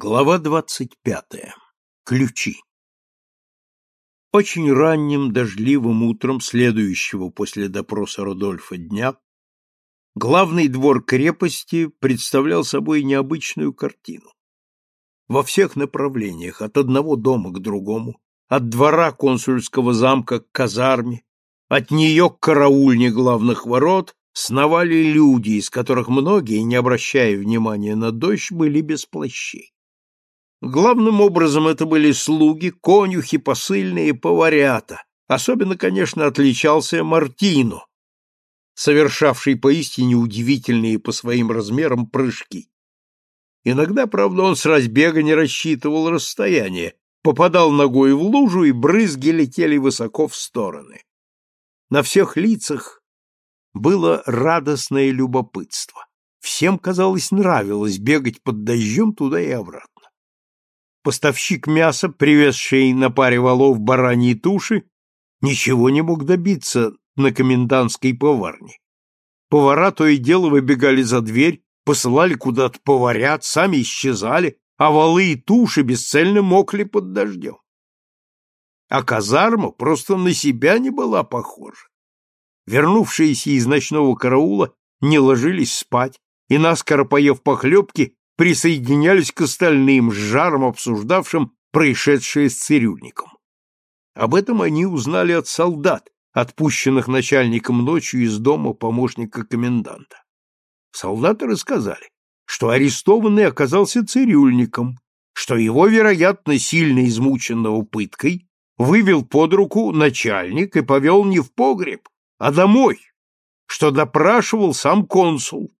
Глава двадцать пятая. Ключи. Очень ранним дождливым утром следующего после допроса Рудольфа дня главный двор крепости представлял собой необычную картину. Во всех направлениях, от одного дома к другому, от двора консульского замка к казарме, от нее к караульне главных ворот, сновали люди, из которых многие, не обращая внимания на дождь, были без плащей. Главным образом это были слуги, конюхи, посыльные, поварята. Особенно, конечно, отличался Мартино, совершавший поистине удивительные по своим размерам прыжки. Иногда, правда, он с разбега не рассчитывал расстояние, попадал ногой в лужу, и брызги летели высоко в стороны. На всех лицах было радостное любопытство. Всем, казалось, нравилось бегать под дождем туда и обратно. Поставщик мяса, привезший на паре валов бараньи туши, ничего не мог добиться на комендантской поварне. Повара то и дело выбегали за дверь, посылали куда-то поварят, сами исчезали, а валы и туши бесцельно мокли под дождем. А казарма просто на себя не была похожа. Вернувшиеся из ночного караула не ложились спать и, наскоро поев похлебки, присоединялись к остальным, с жаром обсуждавшим происшедшее с цирюльником. Об этом они узнали от солдат, отпущенных начальником ночью из дома помощника коменданта. Солдаты рассказали, что арестованный оказался цирюльником, что его, вероятно, сильно измученного пыткой, вывел под руку начальник и повел не в погреб, а домой, что допрашивал сам консул,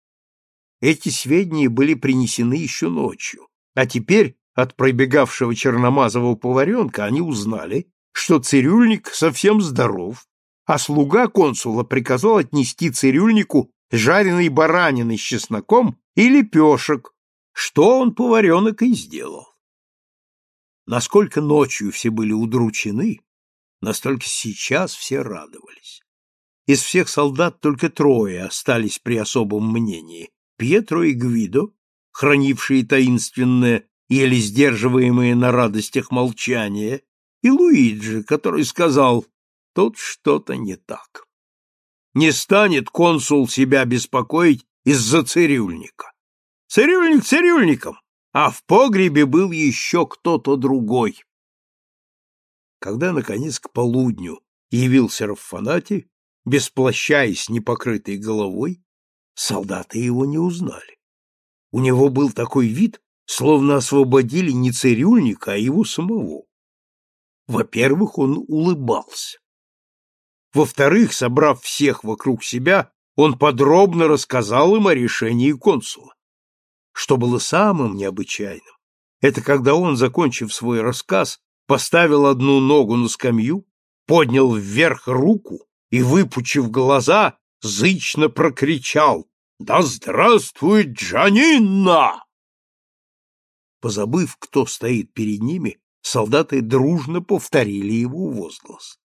эти сведения были принесены еще ночью, а теперь от пробегавшего черномазового поваренка они узнали, что цирюльник совсем здоров, а слуга консула приказал отнести цирюльнику жареной баранины с чесноком и лепешек, что он поваренок и сделал. Насколько ночью все были удручены, настолько сейчас все радовались. Из всех солдат только трое остались при особом мнении Пьетро и Гвидо, хранившие таинственное, еле сдерживаемое на радостях молчание, и Луиджи, который сказал, тут что-то не так. Не станет консул себя беспокоить из-за цирюльника. Цирюльник цирюльником, а в погребе был еще кто-то другой. Когда, наконец, к полудню явился Раффанати, без плаща и с непокрытой головой, солдаты его не узнали. У него был такой вид, словно освободили не цирюльника, а его самого. Во-первых, он улыбался. Во-вторых, собрав всех вокруг себя, он подробно рассказал им о решении консула. Что было самым необычайным, это когда он, закончив свой рассказ, поставил одну ногу на скамью, поднял вверх руку и, выпучив глаза, зычно прокричал «Да здравствует Джанинна!» Позабыв, кто стоит перед ними, солдаты дружно повторили его возглас.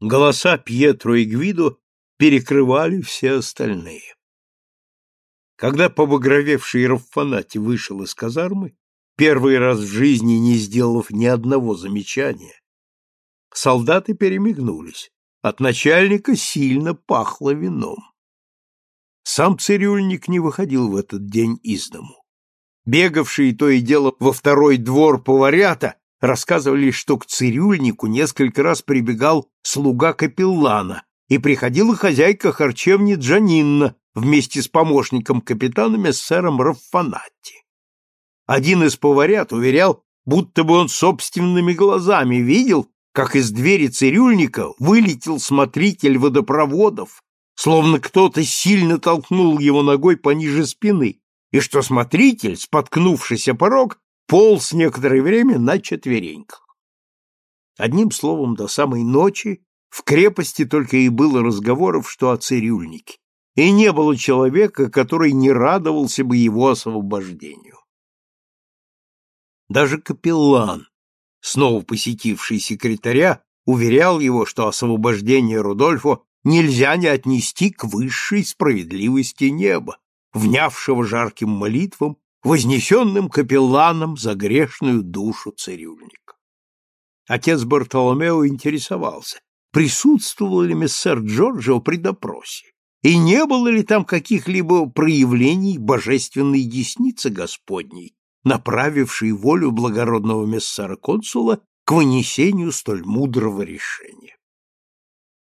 Голоса Пьетро и Гвидо перекрывали все остальные. Когда побагровевший Раффанати вышел из казармы, первый раз в жизни не сделав ни одного замечания, солдаты перемигнулись. От начальника сильно пахло вином. Сам цирюльник не выходил в этот день из дому. Бегавшие то и дело во второй двор поварята рассказывали, что к цирюльнику несколько раз прибегал слуга капеллана, и приходила хозяйка харчевни Джанинна вместе с помощником капитана мессером Раффанатти. Один из поварят уверял, будто бы он собственными глазами видел, как из двери цирюльника вылетел смотритель водопроводов, словно кто-то сильно толкнул его ногой пониже спины, и что смотритель, споткнувшись о порог, полз некоторое время на четвереньках. Одним словом, до самой ночи в крепости только и было разговоров, что о цирюльнике, и не было человека, который не радовался бы его освобождению. Даже капеллан, снова посетивший секретаря, уверял его, что освобождение Рудольфо нельзя не отнести к высшей справедливости неба, внявшего жарким молитвам вознесенным капелланом за грешную душу цирюльника. Отец Бартоломео интересовался, присутствовал ли мессер Джорджио при допросе, и не было ли там каких-либо проявлений божественной десницы Господней, направившей волю благородного мессера-консула к вынесению столь мудрого решения.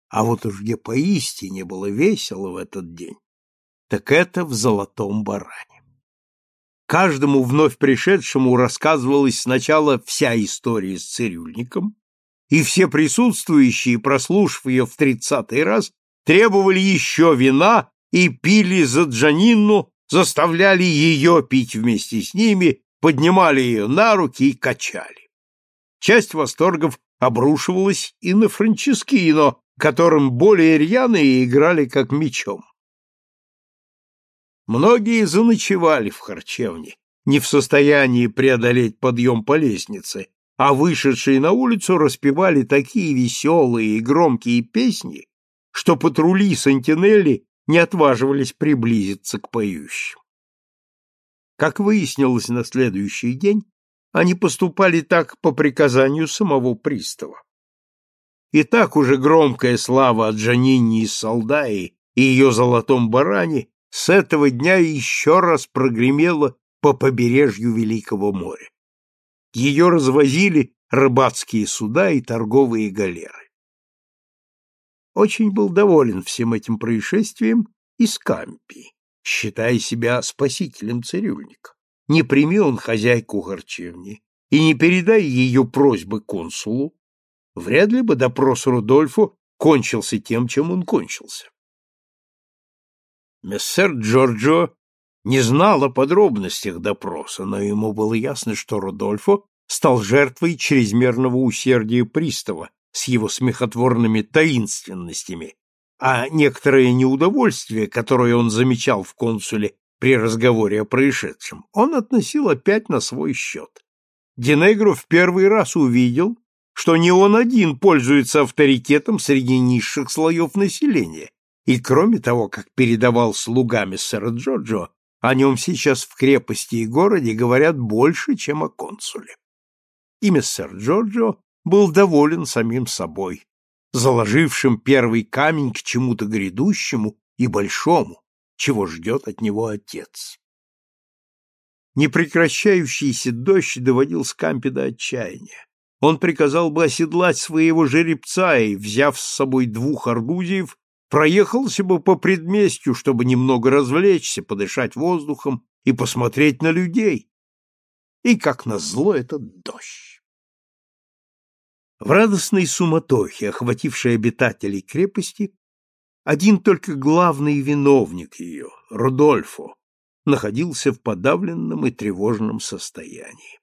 А вот уж где поистине было весело в этот день, так это в золотом баране. Каждому вновь пришедшему рассказывалась сначала вся история с цирюльником, и все присутствующие, прослушав ее в тридцатый раз, требовали еще вина и пили за Джанинну, заставляли ее пить вместе с ними, поднимали ее на руки и качали. Часть восторгов обрушивалась и на Франческино, которым более рьяные играли как мечом. Многие заночевали в харчевне, не в состоянии преодолеть подъем по лестнице, а вышедшие на улицу распевали такие веселые и громкие песни, что патрули Сантинелли не отваживались приблизиться к поющим. Как выяснилось на следующий день, они поступали так по приказанию самого пристава. И так уже громкая слава о Джанинни из Салдаи и ее золотом баране с этого дня еще раз прогремела по побережью Великого моря. Ее развозили рыбацкие суда и торговые галеры. Очень был доволен всем этим происшествием и Скампи, считая себя спасителем цирюльника. Не прими он хозяйку харчевни и не передай ее просьбы консулу, вряд ли бы допрос Рудольфу кончился тем, чем он кончился. Мессер Джорджо не знал о подробностях допроса, но ему было ясно, что Рудольфо стал жертвой чрезмерного усердия пристава с его смехотворными таинственностями, а некоторое неудовольствие, которое он замечал в консуле при разговоре о происшедшем, он относил опять на свой счет. Динегро в первый раз увидел, что не он один пользуется авторитетом среди низших слоев населения, и кроме того, как передавал слугами сэра Джорджо, о нем сейчас в крепости и городе говорят больше, чем о консуле. И мистер Джорджо был доволен самим собой, заложившим первый камень к чему-то грядущему и большому, чего ждет от него отец. Непрекращающийся дождь доводил Скампи до отчаяния он приказал бы оседлать своего жеребца и, взяв с собой двух аргузиев, проехался бы по предместью, чтобы немного развлечься, подышать воздухом и посмотреть на людей. И, как назло, этот дождь. В радостной суматохе, охватившей обитателей крепости, один только главный виновник ее, Рудольфо, находился в подавленном и тревожном состоянии.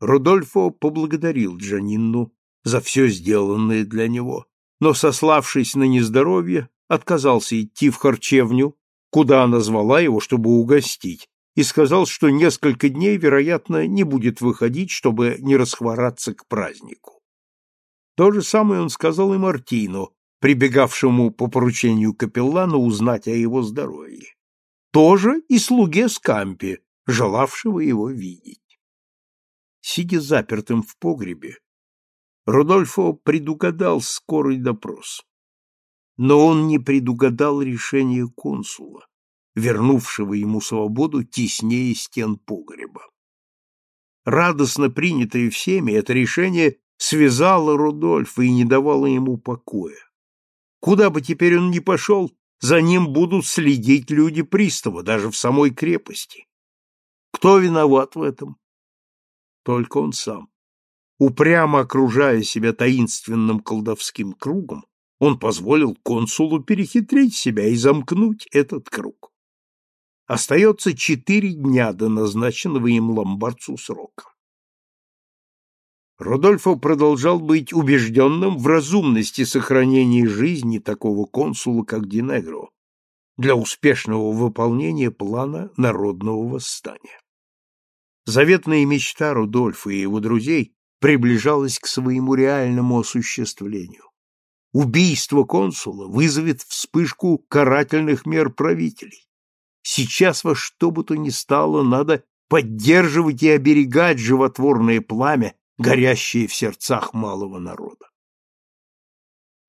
Рудольфо поблагодарил Джанинну за все сделанное для него, но, сославшись на нездоровье, отказался идти в харчевню, куда она звала его, чтобы угостить, и сказал, что несколько дней, вероятно, не будет выходить, чтобы не расхвораться к празднику. То же самое он сказал и Мартину, прибегавшему по поручению капеллана узнать о его здоровье. Тоже и слуге Скампи, желавшего его видеть. Сидя запертым в погребе, Рудольфо предугадал скорый допрос. Но он не предугадал решение консула, вернувшего ему свободу теснее стен погреба. Радостно принятое всеми, это решение связало Рудольфа и не давало ему покоя. Куда бы теперь он ни пошел, за ним будут следить люди пристава, даже в самой крепости. Кто виноват в этом? Только он сам. Упрямо окружая себя таинственным колдовским кругом, он позволил консулу перехитрить себя и замкнуть этот круг. Остается четыре дня до назначенного им ломбардцу срока. Родольфо продолжал быть убежденным в разумности сохранения жизни такого консула, как Динегро, для успешного выполнения плана народного восстания. Заветная мечта Рудольфа и его друзей приближалась к своему реальному осуществлению. Убийство консула вызовет вспышку карательных мер правителей. Сейчас во что бы то ни стало надо поддерживать и оберегать животворное пламя, горящее в сердцах малого народа.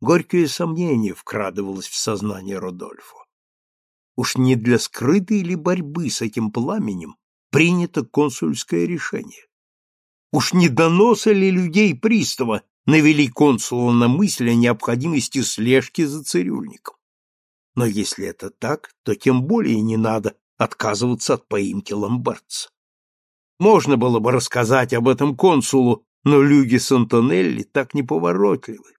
Горькое сомнение вкрадывалось в сознание Родольфо. Уж не для скрытой ли борьбы с этим пламенем принято консульское решение? Уж не доносы ли людей пристава навели консула на мысль о необходимости слежки за цирюльником? Но если это так, то тем более не надо отказываться от поимки ломбардца. Можно было бы рассказать об этом консулу, но люди с Антонелли так неповоротливы.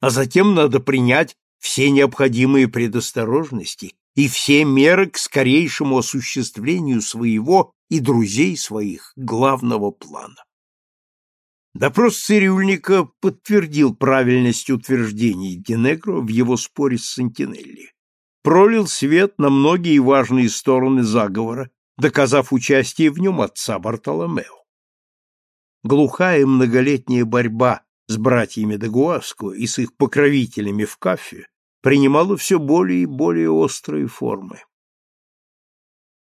А затем надо принять все необходимые предосторожности и все меры к скорейшему осуществлению своего и друзей своих главного плана. Допрос цирюльника подтвердил правильность утверждений Динегро в его споре с Сантинелли, пролил свет на многие важные стороны заговора, доказав участие в нем отца Бартоломео. Глухая многолетняя борьба с братьями Дагуаско и с их покровителями в Кафе принимала все более и более острые формы.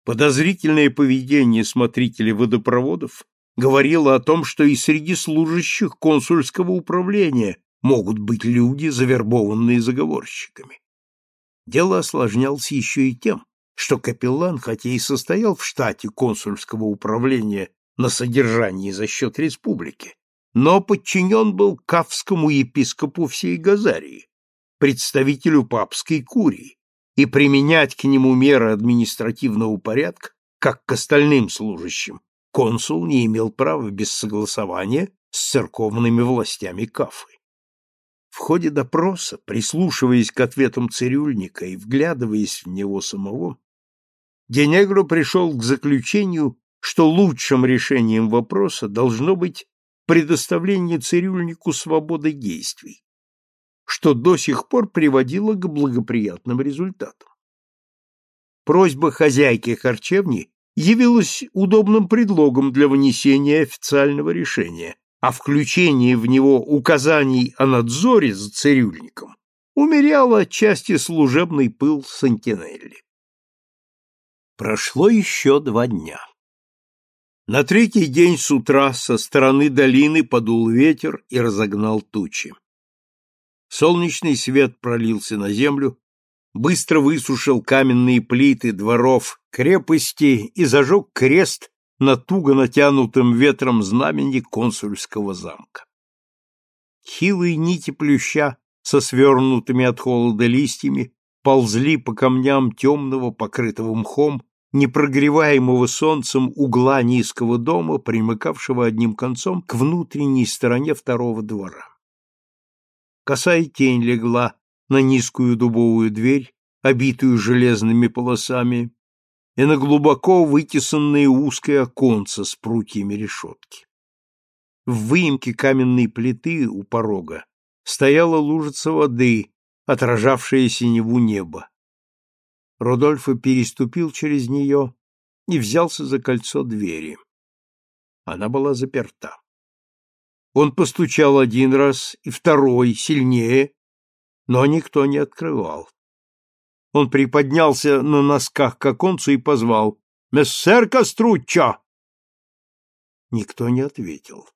Подозрительное поведение смотрителей водопроводов говорило о том, что и среди служащих консульского управления могут быть люди, завербованные заговорщиками. Дело осложнялось еще и тем, что капеллан, хотя и состоял в штате консульского управления на содержании за счет республики, но подчинен был кавскому епископу всей Газарии, представителю папской курии, и применять к нему меры административного порядка, как к остальным служащим, консул не имел права без согласования с церковными властями Кафы. В ходе допроса, прислушиваясь к ответам цирюльника и вглядываясь в него самого, Денегро пришел к заключению, что лучшим решением вопроса должно быть предоставление цирюльнику свободы действий, что до сих пор приводило к благоприятным результатам. Просьба хозяйки харчевни явилась удобным предлогом для вынесения официального решения, а включение в него указаний о надзоре за цирюльником умеряло отчасти служебный пыл Сантинелли. Прошло еще два дня. На третий день с утра со стороны долины подул ветер и разогнал тучи. Солнечный свет пролился на землю, быстро высушил каменные плиты дворов крепости и зажег крест на туго натянутым ветром знамени консульского замка. Хилые нити плюща со свернутыми от холода листьями ползли по камням темного, покрытого мхом, непрогреваемого солнцем угла низкого дома, примыкавшего одним концом к внутренней стороне второго двора. Косая тень легла на низкую дубовую дверь, обитую железными полосами, и на глубоко вытесанные узкое оконце с прутьями решетки. В выемке каменной плиты у порога стояла лужица воды, отражавшая синеву неба. Родольфо переступил через нее и взялся за кольцо двери. Она была заперта. Он постучал один раз и второй, сильнее, но никто не открывал. Он приподнялся на носках к оконцу и позвал «Мессер Коструччо!» Никто не ответил.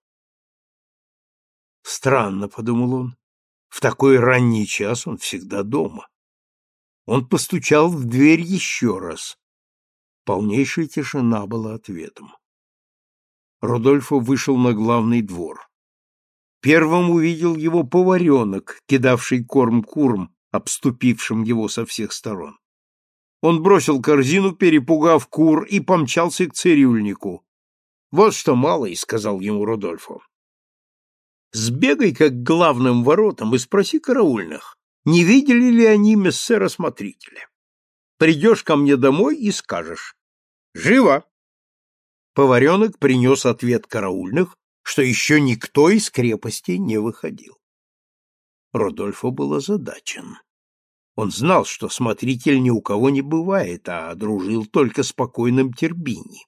Странно, — подумал он, — в такой ранний час он всегда дома. Он постучал в дверь еще раз. Полнейшая тишина была ответом. Рудольфо вышел на главный двор. Первым увидел его поваренок, кидавший корм курам, обступившим его со всех сторон. Он бросил корзину, перепугав кур, и помчался к цирюльнику. — Вот что, малый, — сказал ему Рудольфо. — Сбегай-ка к главным воротам и спроси караульных, не видели ли они мессера-смотрителя. Придешь ко мне домой и скажешь. Живо! Поваренок принес ответ караульных, что еще никто из крепости не выходил. Родольфо был озадачен. Он знал, что смотритель ни у кого не бывает, а дружил только с покойным Тербини.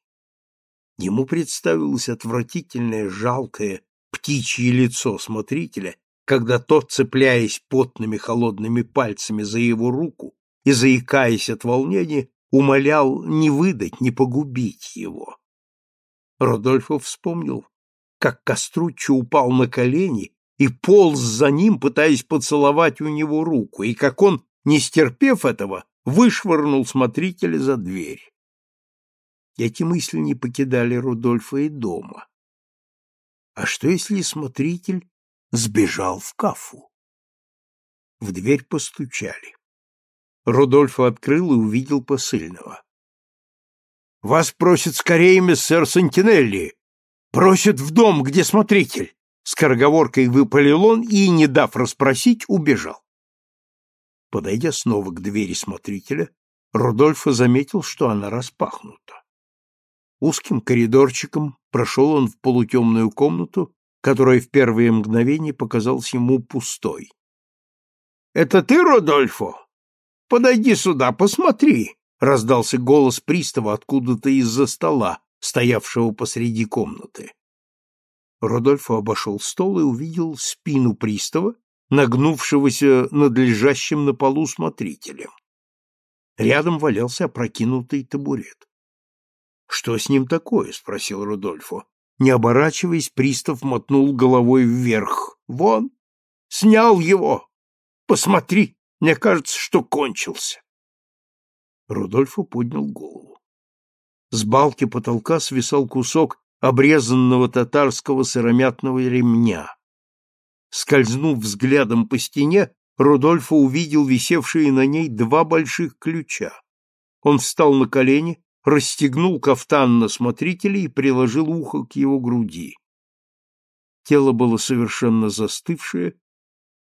Ему представилось отвратительное, жалкое, птичье лицо смотрителя, когда тот, цепляясь потными холодными пальцами за его руку и заикаясь от волнения, умолял не выдать, не погубить его. Родольфо вспомнил, как Коструччо упал на колени и полз за ним, пытаясь поцеловать у него руку, и как он, не стерпев этого, вышвырнул смотрителя за дверь. Эти мысли не покидали Рудольфа и дома. А что, если смотритель сбежал в кафу? В дверь постучали. Рудольф открыл и увидел посыльного. — Вас просит скорее миссер Сантинелли. Просит в дом, где смотритель. Скороговоркой выпалил он и, не дав расспросить, убежал. Подойдя снова к двери смотрителя, Рудольфо заметил, что она распахнута. Узким коридорчиком прошел он в полутемную комнату, которая в первые мгновения показалась ему пустой. — Это ты, Рудольфо? Подойди сюда, посмотри! — раздался голос пристава откуда-то из-за стола, стоявшего посреди комнаты. Рудольфо обошел стол и увидел спину пристава, нагнувшегося над лежащим на полу смотрителем. Рядом валялся опрокинутый табурет. Что с ним такое? спросил Рудольфо. Не оборачиваясь, пристав мотнул головой вверх. Вон, снял его. Посмотри, мне кажется, что кончился. Рудольфо поднял голову. С балки потолка свисал кусок обрезанного татарского сыромятного ремня. Скользнув взглядом по стене, Рудольфо увидел висевшие на ней два больших ключа. Он встал на колени, расстегнул кафтан на смотрителя и приложил ухо к его груди. Тело было совершенно застывшее,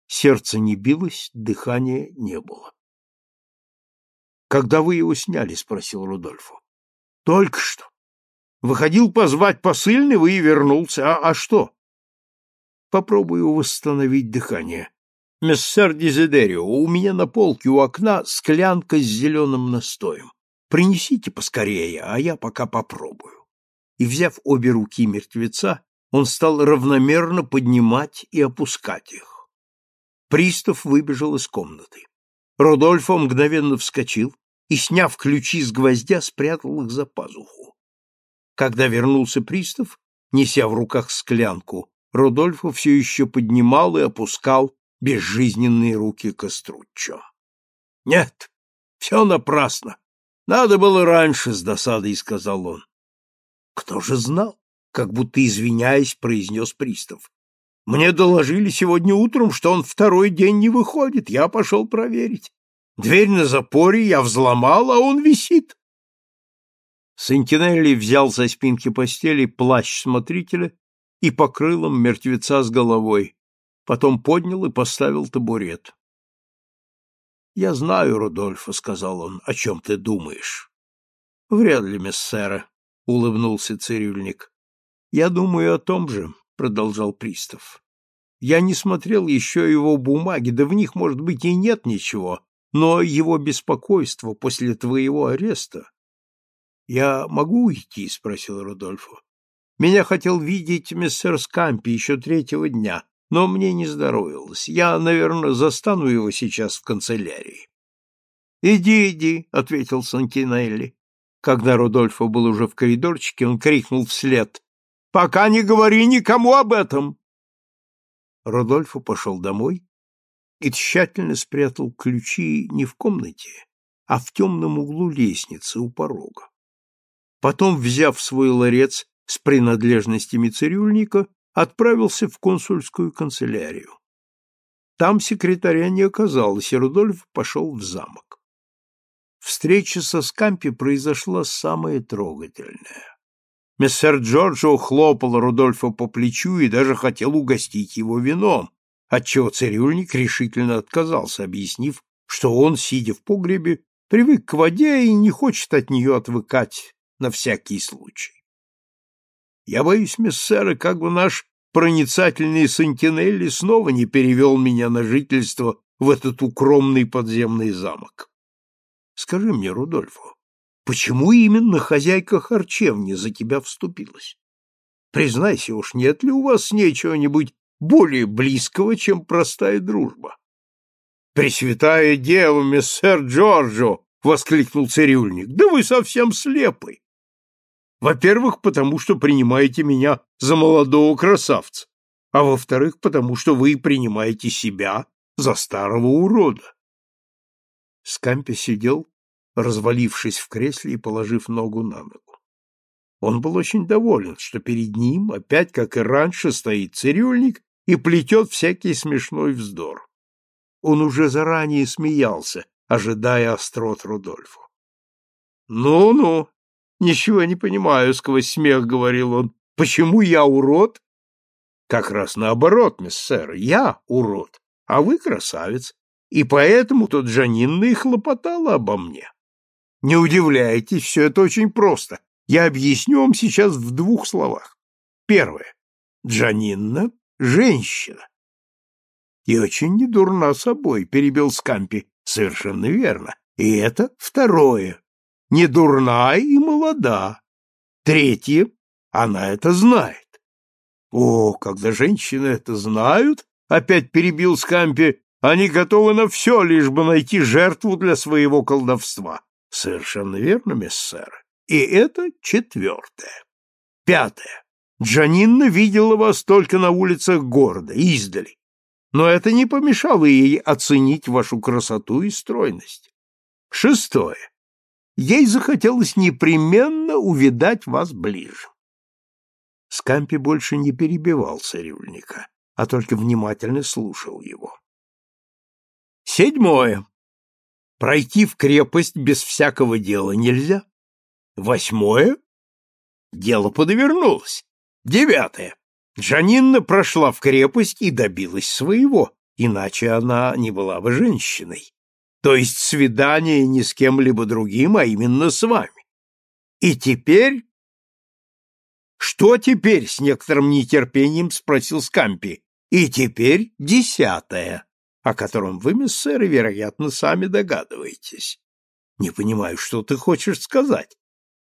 сердце не билось, дыхания не было. «Когда вы его сняли?» — спросил Рудольфо. «Только что. Выходил позвать посыльного и вернулся. А, а что?» «Попробую восстановить дыхание. Мессер Дезидерио, у меня на полке у окна склянка с зеленым настоем. Принесите поскорее, а я пока попробую. И, взяв обе руки мертвеца, он стал равномерно поднимать и опускать их. Пристав выбежал из комнаты. Родольфо мгновенно вскочил и, сняв ключи с гвоздя, спрятал их за пазуху. Когда вернулся пристав, неся в руках склянку, Родольфо все еще поднимал и опускал безжизненные руки Коструччо. — Нет, все напрасно. Надо было раньше, с досадой сказал он. Кто же знал? Как будто извиняясь, произнес пристав. Мне доложили сегодня утром, что он второй день не выходит. Я пошел проверить. Дверь на запоре я взломал, а он висит. Сентинелли взял со спинки постели плащ смотрителя и покрыл им мертвеца с головой. Потом поднял и поставил табурет. «Я знаю, Рудольфо», — сказал он, — «о чем ты думаешь». «Вряд ли, мессера», — улыбнулся цирюльник. «Я думаю о том же», — продолжал пристав. «Я не смотрел еще его бумаги, да в них, может быть, и нет ничего, но его беспокойство после твоего ареста...» «Я могу уйти?» — спросил Рудольфо. «Меня хотел видеть мессер Скампи еще третьего дня, но мне не здоровилось. Я, наверное, застану его сейчас в канцелярии. «Иди, иди», — ответил Сантинелли. Когда Рудольфо был уже в коридорчике, он крикнул вслед. «Пока не говори никому об этом!» Рудольфо пошел домой и тщательно спрятал ключи не в комнате, а в темном углу лестницы у порога. Потом, взяв свой ларец с принадлежностями цирюльника, отправился в консульскую канцелярию. Там секретаря не оказалось, и Рудольф пошел в замок. Встреча со Скампи произошла самая трогательная. Мессер Джорджо хлопал Рудольфа по плечу и даже хотел угостить его вином, отчего цирюльник решительно отказался, объяснив, что он, сидя в погребе, привык к воде и не хочет от нее отвыкать на всякий случай. Я боюсь, мессера, как бы наш проницательный Сантинелли снова не перевел меня на жительство в этот укромный подземный замок. Скажи мне, Рудольфо, почему именно хозяйка харчевни за тебя вступилась? Признайся уж, нет ли у вас нечего-нибудь более близкого, чем простая дружба? Пресвятая Дева, миссер Джорджо! воскликнул цирюльник. Да вы совсем слепый. Во-первых, потому что принимаете меня за молодого красавца, а во-вторых, потому что вы принимаете себя за старого урода. Скампи сидел, развалившись в кресле и положив ногу на ногу. Он был очень доволен, что перед ним, опять как и раньше, стоит цирюльник и плетет всякий смешной вздор. Он уже заранее смеялся, ожидая острот Рудольфу. «Ну-ну, ничего не понимаю», — сквозь смех говорил он. «Почему я урод?» «Как раз наоборот, мисс сэр, я урод, а вы красавец, и поэтому тот Джанинна и хлопотала обо мне. Не удивляйтесь, все это очень просто. Я объясню вам сейчас в двух словах. Первое. Джанинна — женщина. И очень недурна собой, перебил Скампи. Совершенно верно. И это второе. Не дурна и молода. Третье. Она это знает. О, когда женщины это знают, опять перебил Скампи, они готовы на все, лишь бы найти жертву для своего колдовства. Совершенно верно, миссер. И это четвертое. Пятое. Джанинна видела вас только на улицах города, издали. Но это не помешало ей оценить вашу красоту и стройность. Шестое. Ей захотелось непременно увидать вас ближе. Скампи больше не перебивал цирюльника, а только внимательно слушал его. Седьмое. Пройти в крепость без всякого дела нельзя. Восьмое. Дело подвернулось. Девятое. Джанинна прошла в крепость и добилась своего, иначе она не была бы женщиной. То есть свидание не с кем-либо другим, а именно с вами. И теперь... Что теперь? С некоторым нетерпением спросил Скампи. И теперь десятое о котором вы, миссеры, вероятно, сами догадываетесь. Не понимаю, что ты хочешь сказать.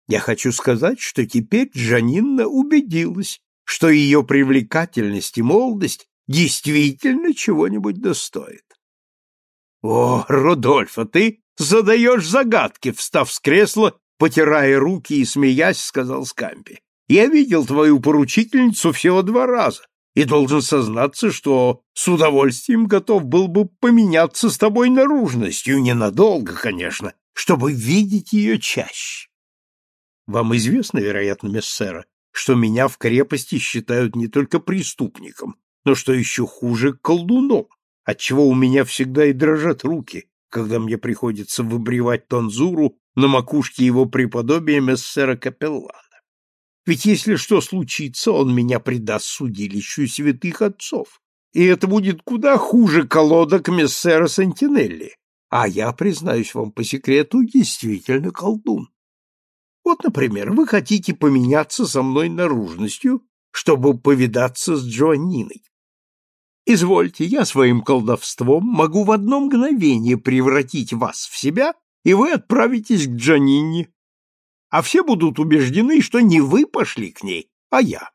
Я хочу сказать, что теперь Джанинна убедилась, что ее привлекательность и молодость действительно чего-нибудь достоит. О, Рудольфа, ты задаешь загадки, встав с кресла, потирая руки и смеясь, сказал Скампи. Я видел твою поручительницу всего два раза, и должен сознаться, что с удовольствием готов был бы поменяться с тобой наружностью, ненадолго, конечно, чтобы видеть ее чаще. Вам известно, вероятно, мессера, что меня в крепости считают не только преступником, но что еще хуже колдуном, отчего у меня всегда и дрожат руки, когда мне приходится выбривать тонзуру на макушке его преподобия мессера Капеллана. Ведь если что случится, он меня предаст судилищу святых отцов, и это будет куда хуже колодок мессера Сантинелли. А я, признаюсь вам по секрету, действительно колдун. Вот, например, вы хотите поменяться со мной наружностью, чтобы повидаться с Джоанниной. Извольте, я своим колдовством могу в одно мгновение превратить вас в себя, и вы отправитесь к Джанине, а все будут убеждены, что не вы пошли к ней, а я.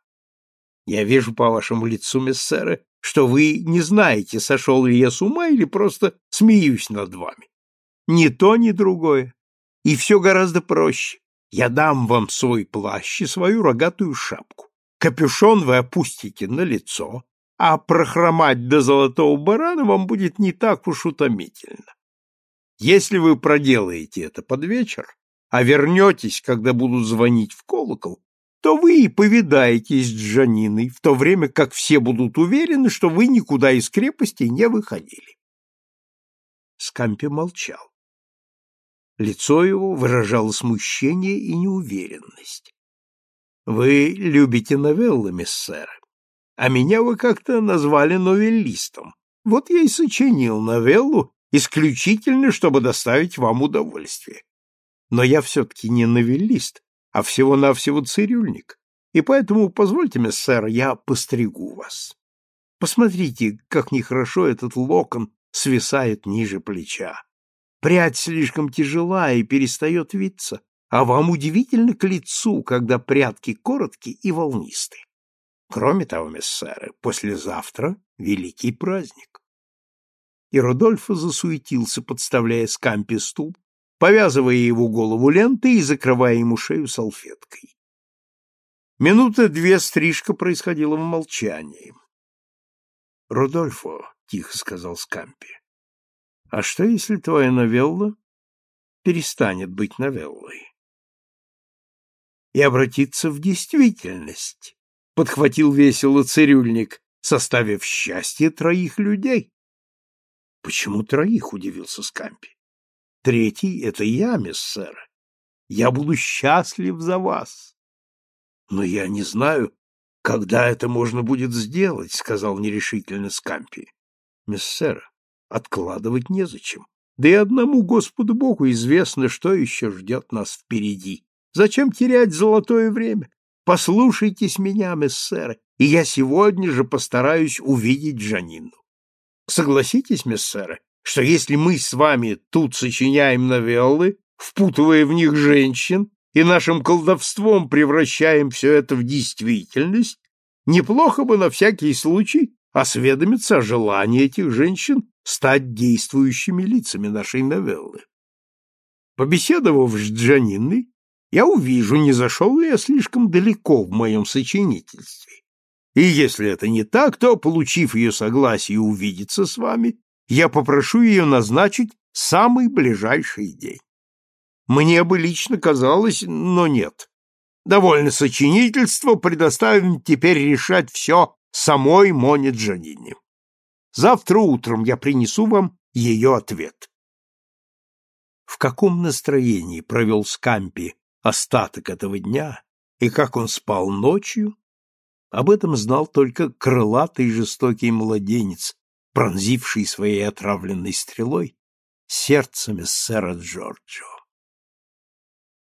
Я вижу по вашему лицу, мессеры, что вы не знаете, сошел ли я с ума или просто смеюсь над вами. Ни то, ни другое. И все гораздо проще. Я дам вам свой плащ и свою рогатую шапку. Капюшон вы опустите на лицо, а прохромать до золотого барана вам будет не так уж утомительно. Если вы проделаете это под вечер, а вернетесь, когда будут звонить в колокол, то вы и повидаетесь с Джаниной, в то время как все будут уверены, что вы никуда из крепости не выходили. Скампи молчал. Лицо его выражало смущение и неуверенность. — Вы любите новеллы, миссеры, а меня вы как-то назвали новеллистом. Вот я и сочинил новеллу исключительно, чтобы доставить вам удовольствие. Но я все-таки не новеллист, а всего-навсего цирюльник, и поэтому позвольте мне, сэр, я постригу вас. Посмотрите, как нехорошо этот локон свисает ниже плеча. Прядь слишком тяжела и перестает виться, а вам удивительно к лицу, когда прядки короткие и волнистые. Кроме того, мессеры, послезавтра великий праздник. И Родольфо засуетился, подставляя Скампи стул, повязывая его голову лентой и закрывая ему шею салфеткой. Минуты две стрижка происходила в молчании. «Рудольфо», — тихо сказал Скампи, — «а что, если твоя новелла перестанет быть новеллой?» «И обратиться в действительность», — подхватил весело цирюльник, составив счастье троих людей. «Почему троих?» — удивился Скампи. «Третий — это я, мисс Сэра. Я буду счастлив за вас». «Но я не знаю, когда это можно будет сделать», — сказал нерешительно Скампи. «Мисс Сэра, откладывать незачем. Да и одному Господу Богу известно, что еще ждет нас впереди. Зачем терять золотое время? Послушайтесь меня, мисс Сэра, и я сегодня же постараюсь увидеть Джанину. Согласитесь, мисс Сэра, что если мы с вами тут сочиняем новеллы, впутывая в них женщин, и нашим колдовством превращаем все это в действительность, неплохо бы на всякий случай осведомиться о желании этих женщин стать действующими лицами нашей новеллы. Побеседовав с Джанинной, я увижу, не зашел ли я слишком далеко в моем сочинительстве. И если это не так, то, получив ее согласие увидеться с вами, я попрошу ее назначить самый ближайший день. Мне бы лично казалось, но нет. Довольно сочинительство, предоставим теперь решать все самой Моне Джанине. Завтра утром я принесу вам ее ответ. В каком настроении провел Скампи остаток этого дня и как он спал ночью, об этом знал только крылатый жестокий младенец, пронзивший своей отравленной стрелой сердце сэра Джорджо.